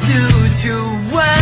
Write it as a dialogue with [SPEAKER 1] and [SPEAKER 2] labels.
[SPEAKER 1] do to well.